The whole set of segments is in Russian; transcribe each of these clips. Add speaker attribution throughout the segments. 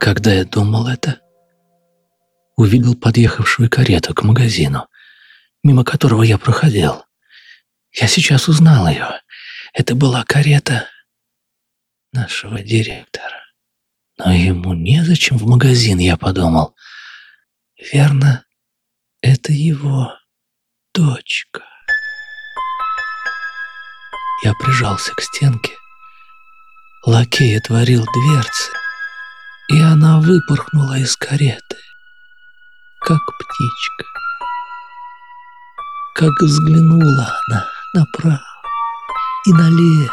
Speaker 1: Когда я думал это, увидел подъехавшую карету к магазину, мимо которого я проходил. Я сейчас узнал ее. Это была карета нашего директора. Но ему незачем в магазин, я подумал. Верно, это его дочка. Я прижался к стенке. Лакей отворил дверцы, и она выпорхнула из кареты, как птичка. Как взглянула она направо и налево,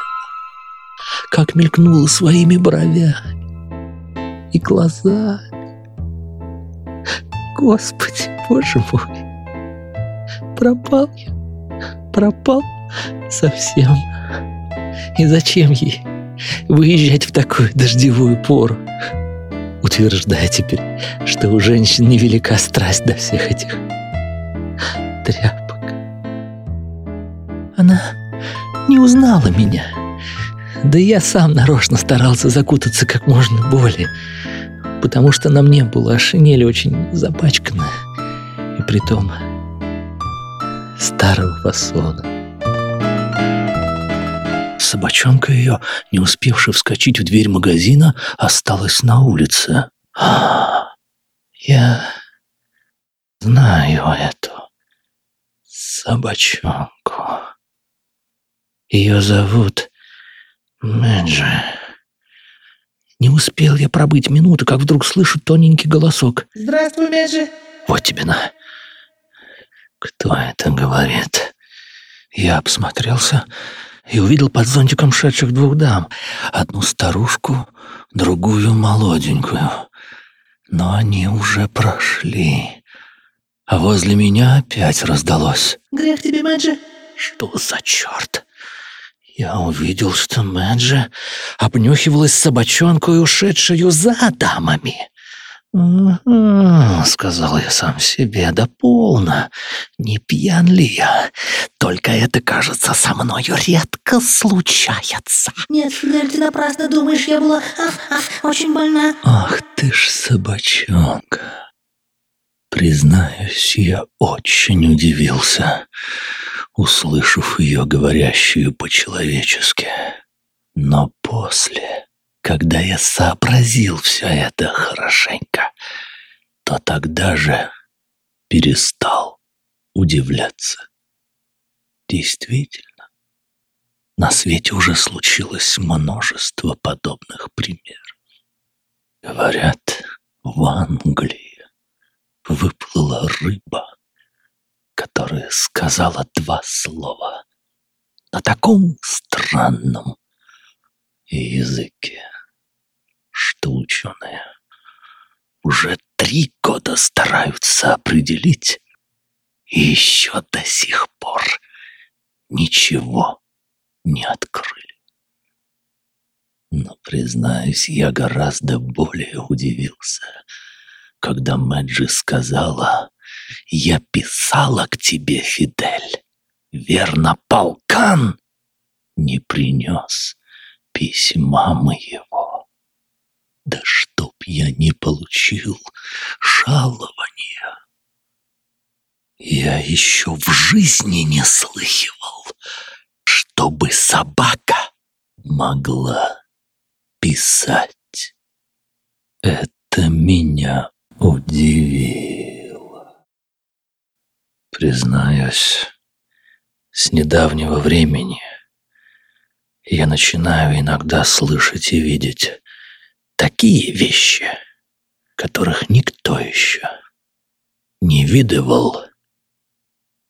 Speaker 1: как мелькнула своими бровями и глазами. Господи, боже мой, пропал я, пропал совсем. И зачем ей выезжать в такую дождевую пору? Утверждая теперь, что у женщин невелика страсть до всех этих тряпок. Она не узнала меня. Да я сам нарочно старался закутаться как можно более, потому что на мне была шинель очень запачканная, и притом старого фасона. Собачонка ее, не успевшая вскочить в дверь магазина, осталась на улице. А, я знаю эту собачонку. Ее зовут Мэджи. Не успел я пробыть минуту, как вдруг слышу тоненький голосок.
Speaker 2: «Здравствуй, Мэджи!»
Speaker 1: Вот тебе на. Кто это говорит? Я обсмотрелся и увидел под зонтиком шедших двух дам. Одну старушку, другую молоденькую. Но они уже прошли. А возле меня опять раздалось.
Speaker 2: «Грех тебе, Мэджи!»
Speaker 1: Что за черт? Я увидел, что Мэджи обнюхивалась собачонку и ушедшую за дамами. Сказал я сам себе, — «да полно. Не пьян ли я? Только это, кажется, со мною редко случается».
Speaker 2: «Нет, Фидель, ты напрасно думаешь, я была ах, ах, очень больна».
Speaker 1: «Ах ты ж собачонка!» Признаюсь, я очень удивился, услышав ее говорящую по-человечески. Но после, когда я сообразил все это хорошенько, то тогда же перестал удивляться. Действительно, на свете уже случилось множество подобных примеров. Говорят, в Англии выплыла рыба, которая сказала два слова на таком странном языке, ученые уже три года стараются определить и еще до сих пор ничего не открыли. Но, признаюсь, я гораздо более удивился — когда Мэджи сказала, «Я писала к тебе, Фидель, верно, полкан не принес письма моего. Да чтоб я не получил жалования. Я еще в жизни не слыхивал, чтобы собака могла писать. Это меня удивило. Признаюсь, с недавнего времени я начинаю иногда слышать и видеть такие вещи, которых никто еще не видывал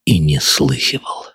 Speaker 1: и не слыхивал.